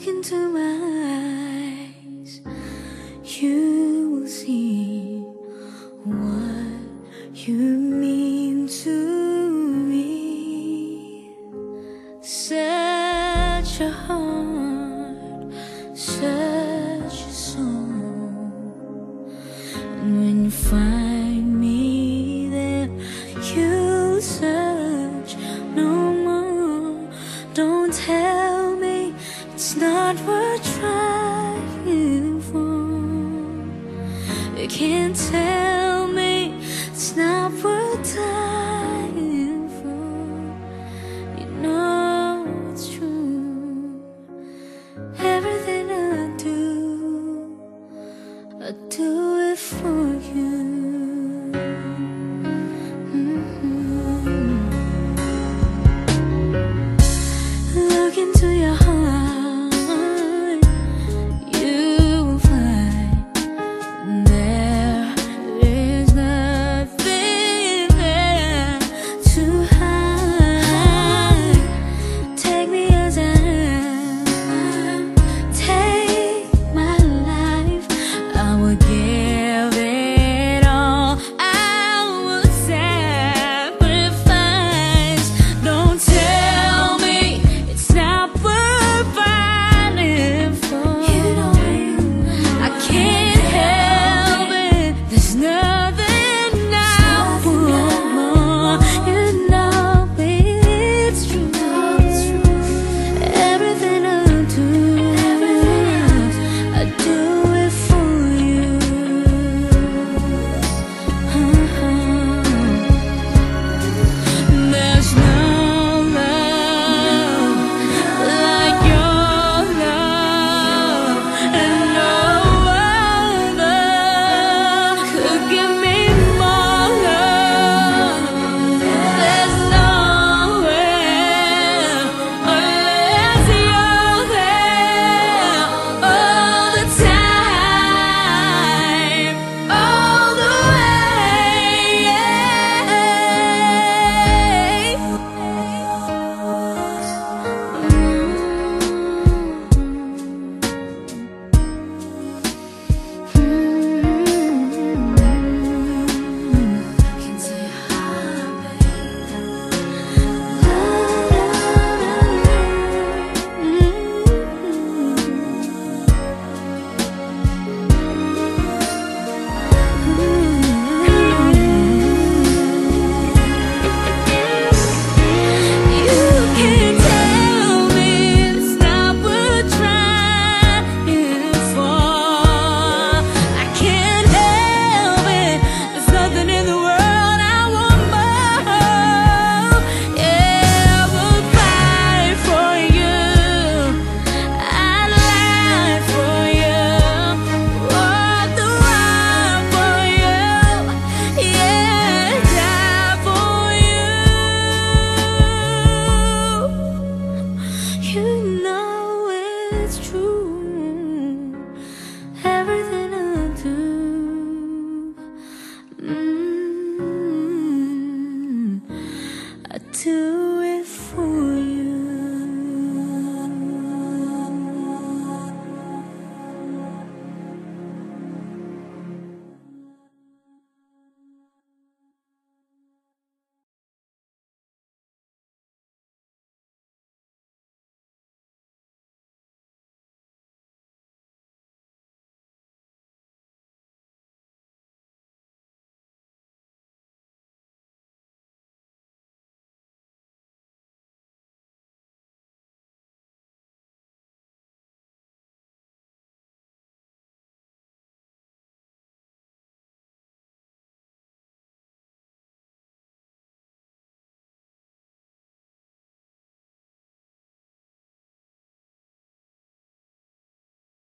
look into my eyes, you will see what you mean to me. Such a heart, such a soul, and when you find dying for. You know it's true. Everything I do, I do it for you. it's true. it's true. Everything I do. Mm. I do.